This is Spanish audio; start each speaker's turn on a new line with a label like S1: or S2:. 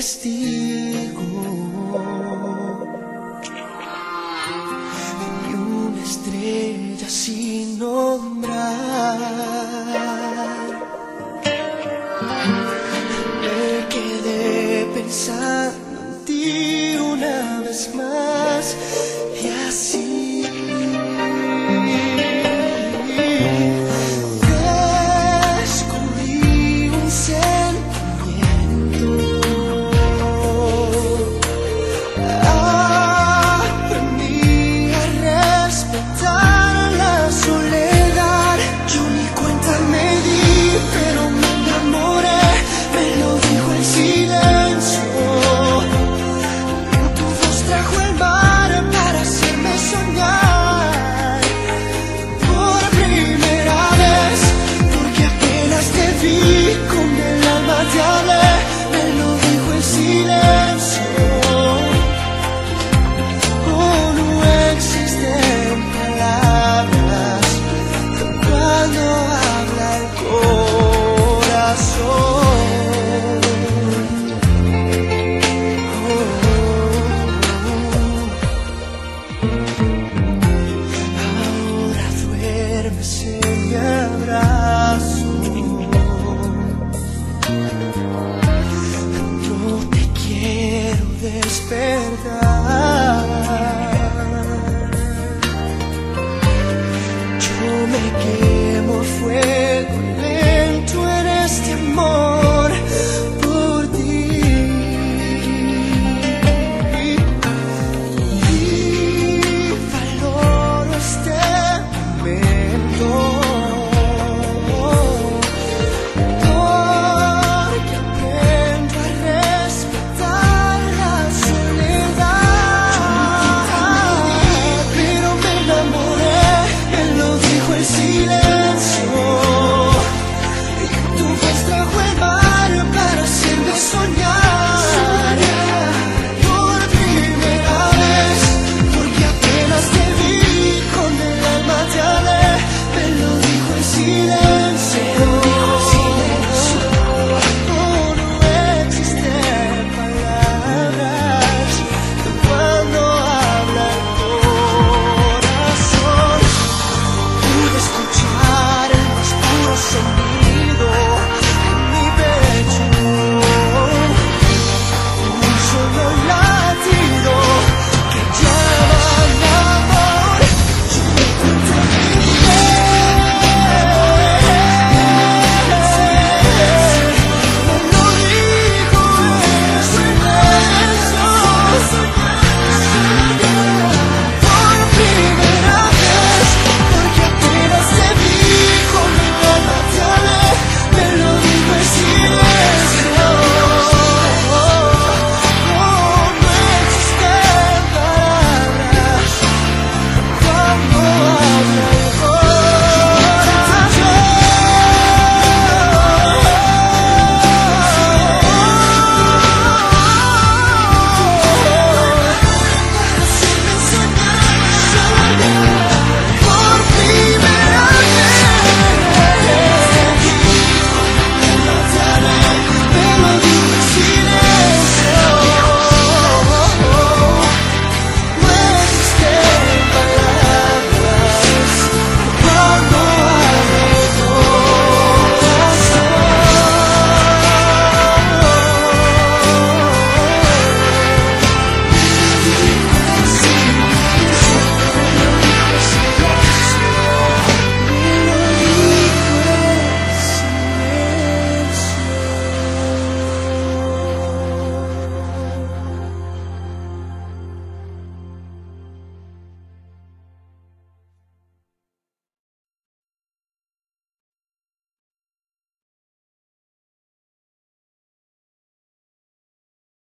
S1: testigo y una estrella sin nombrar. Me quedé pensando en ti una vez más. besé y abrazo. Yo te quiero despertar.